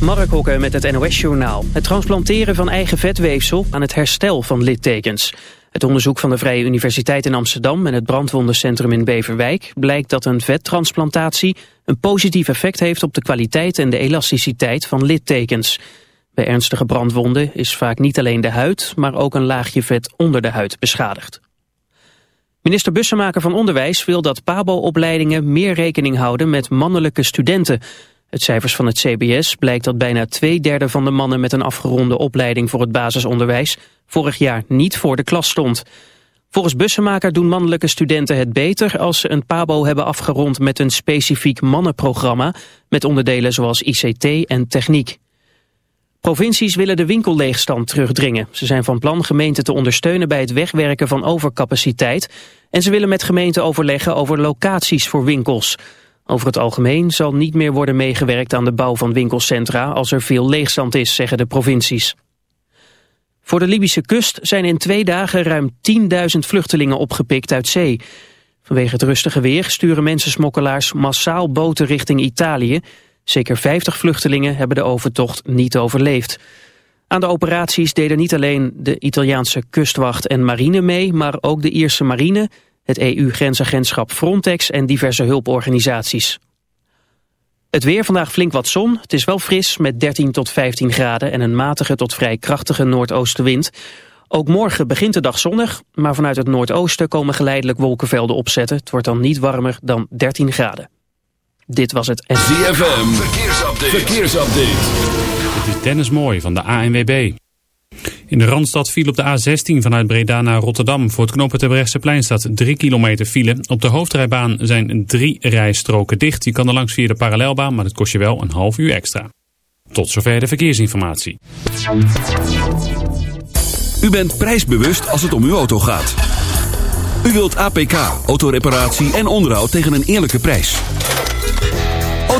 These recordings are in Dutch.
Mark Hokke met het NOS-journaal. Het transplanteren van eigen vetweefsel aan het herstel van littekens. Het onderzoek van de Vrije Universiteit in Amsterdam en het brandwondencentrum in Beverwijk blijkt dat een vettransplantatie een positief effect heeft op de kwaliteit en de elasticiteit van littekens. Bij ernstige brandwonden is vaak niet alleen de huid, maar ook een laagje vet onder de huid beschadigd. Minister Bussemaker van Onderwijs wil dat PABO-opleidingen meer rekening houden met mannelijke studenten. Uit cijfers van het CBS blijkt dat bijna twee derde van de mannen met een afgeronde opleiding voor het basisonderwijs vorig jaar niet voor de klas stond. Volgens Bussemaker doen mannelijke studenten het beter als ze een PABO hebben afgerond met een specifiek mannenprogramma met onderdelen zoals ICT en techniek. Provincies willen de winkelleegstand terugdringen. Ze zijn van plan gemeenten te ondersteunen bij het wegwerken van overcapaciteit. En ze willen met gemeenten overleggen over locaties voor winkels. Over het algemeen zal niet meer worden meegewerkt aan de bouw van winkelcentra als er veel leegstand is, zeggen de provincies. Voor de Libische kust zijn in twee dagen ruim 10.000 vluchtelingen opgepikt uit zee. Vanwege het rustige weer sturen mensensmokkelaars massaal boten richting Italië. Zeker 50 vluchtelingen hebben de overtocht niet overleefd. Aan de operaties deden niet alleen de Italiaanse kustwacht en marine mee, maar ook de Ierse marine, het EU-grensagentschap Frontex en diverse hulporganisaties. Het weer vandaag flink wat zon. Het is wel fris met 13 tot 15 graden en een matige tot vrij krachtige noordoostenwind. Ook morgen begint de dag zonnig, maar vanuit het noordoosten komen geleidelijk wolkenvelden opzetten. Het wordt dan niet warmer dan 13 graden. Dit was het... ZFM, verkeersupdate. verkeersupdate. Dit is Dennis Mooi van de ANWB. In de Randstad viel op de A16 vanuit Breda naar Rotterdam. Voor het knooppunt plein staat 3 kilometer file. Op de hoofdrijbaan zijn drie rijstroken dicht. Je kan er langs via de parallelbaan, maar dat kost je wel een half uur extra. Tot zover de verkeersinformatie. U bent prijsbewust als het om uw auto gaat. U wilt APK, autoreparatie en onderhoud tegen een eerlijke prijs.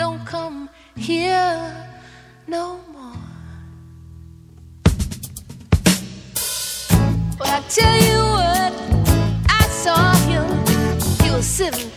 don't come here no more. But I tell you what, I saw him. He was sitting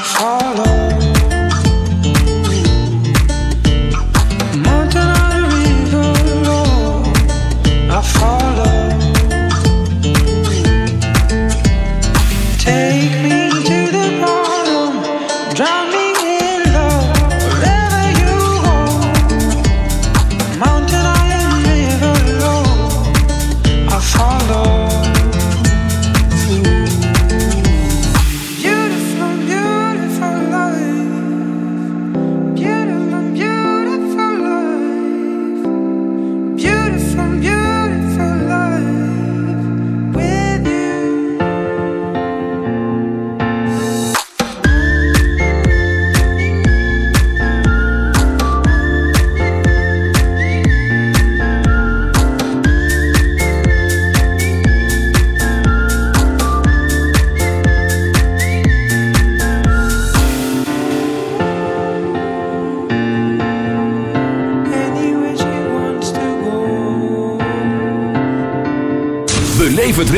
Oh.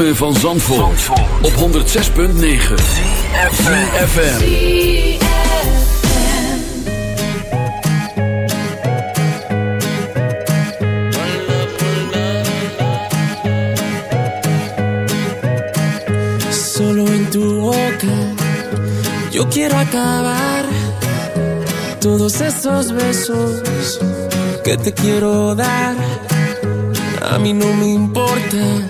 Ritme van Zandvoort, op 106.9 FM. Solo en tu boca yo quiero acabar todos esos besos que te quiero dar. A mí no me importa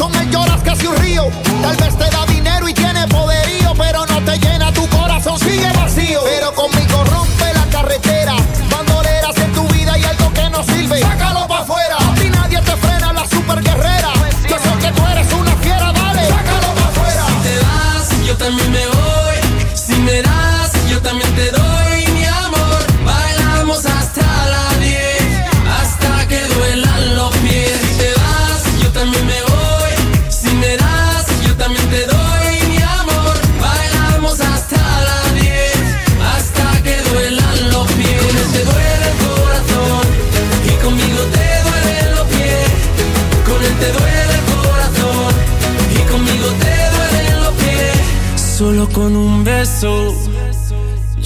con él, lloras casi un río. Tal vez te da dinero y tiene poderío, pero no te llena tu corazón, sigue vacío. Pero conmigo rompe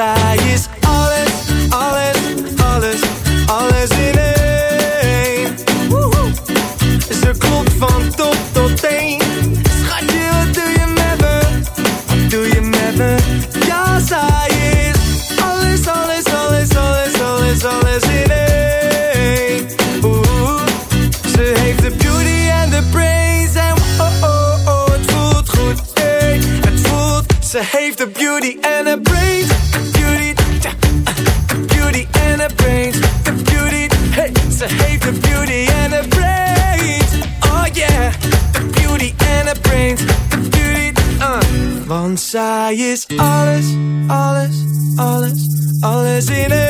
Want Want zij is alles, alles, alles, alles in één.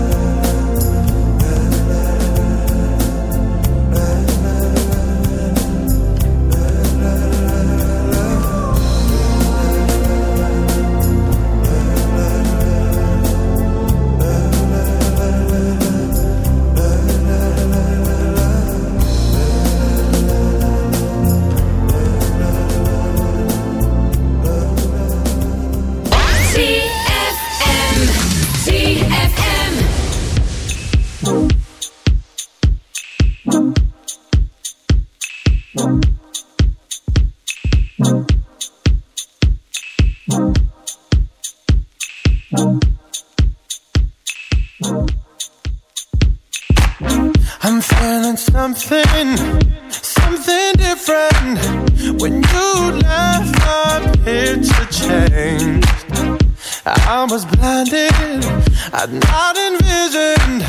I'd not envisioned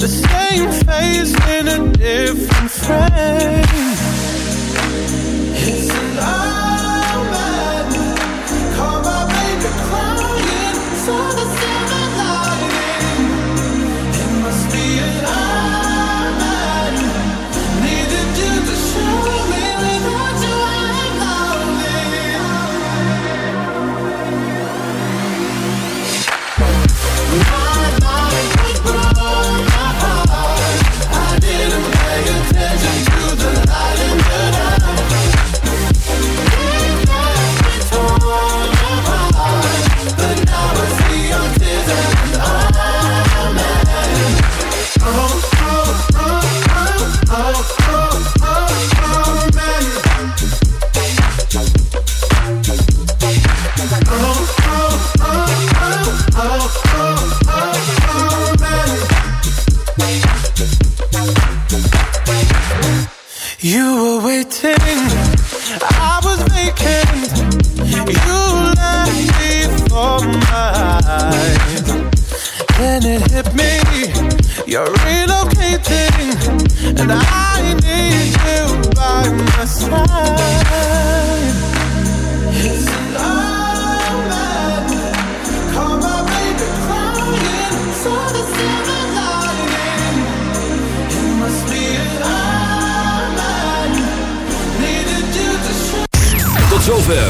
the same face in a different frame. It's alive.